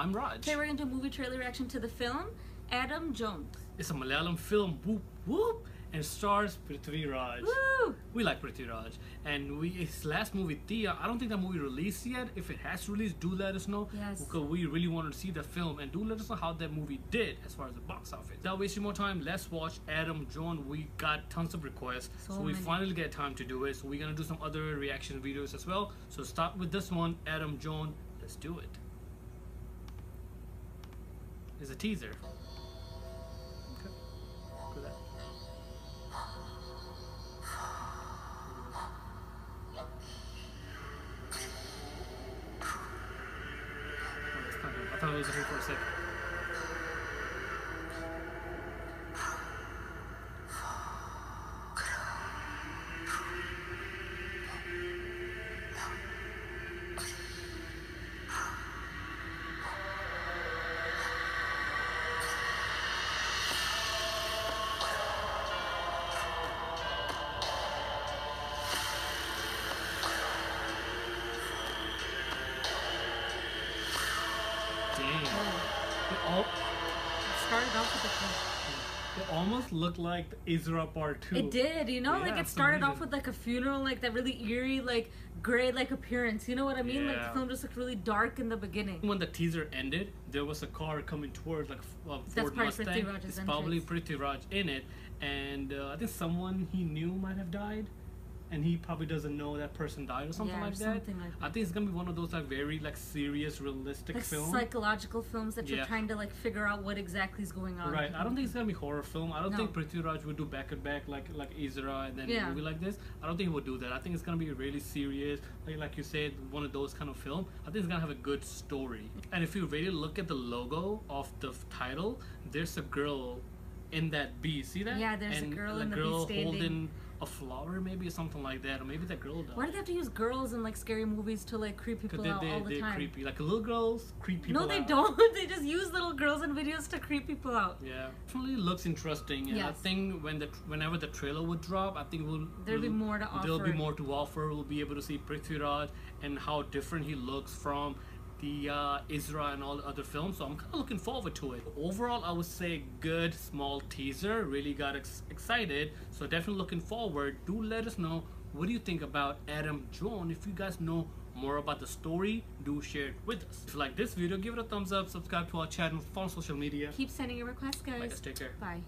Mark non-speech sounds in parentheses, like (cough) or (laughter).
I'm Raj. Today we're going to do a movie trailer reaction to the film Adam Jones. It's a Malayalam film, whoop whoop, and stars Prithviraj. Woo! We like Prithviraj, and we his last movie Tia. I don't think that movie released yet. If it has released, do let us know. Yes. Because we really wanted to see the film, and do let us know how that movie did as far as the box office. Without wasting more time, let's watch Adam Jones. We got tons of requests, so, So we many. finally get time to do it. So we're gonna do some other reaction videos as well. So start with this one, Adam Jones. Let's do it. It's a teaser. Okay. Oh. I thought it was him for a second. Damn. It, al- Started off with a it almost looked like Ezra Part 2. It did, you know, like it started off with like a funeral, like that really eerie, like gray like appearance. You know what I mean? Like the film just looked really dark in the beginning. When the teaser ended, there was a car coming towards like a Ford That's probably Mustang. Prithviraj's it's probably Pretty Prithviraj in it, and uh, I think someone he knew might have died, and he probably doesn't know that person died or something Yeah, or like that. something like I think it's gonna be one of those like very like serious, realistic Like films. psychological films that you're trying to like figure out what exactly is going on. Right. I don't think it's gonna be horror film. I don't No. think Prithviraj would do back and back like like Ezra and then Yeah. a movie like this. I don't think he would do that. I think it's gonna be really serious, like like you said, one of those kind of film. I think it's gonna have a good story. And if you really look at the logo of the title, there's a girl in that bee. See that? Yeah, there's a and girl the in the bee girl standing. holding a flower, maybe or something like that, or maybe that girl died. Why do they have to use girls in like scary movies to like creep people they, out they, all the they're time? creepy. Like little girls creep people no, they out. don't. (laughs) they just use little girls in videos to creep people out. Yeah, definitely looks interesting, and I think when the whenever the trailer would drop, I think we'll There'll be we'll- more to offer. There'll be more to offer. We'll be able to see Prithviraj and how different he looks from the uh, Ezra and all the other films. So I'm kind of looking forward to it. Overall, I would say good small teaser. Really got ex- excited. So definitely looking forward. Do let us know what do you think about Adam Jones. If you guys know more about the story, do share it with us. If you like this video, give it a thumbs up. Subscribe to our channel, follow social media. Keep sending your requests, guys. Like us, take care. Bye.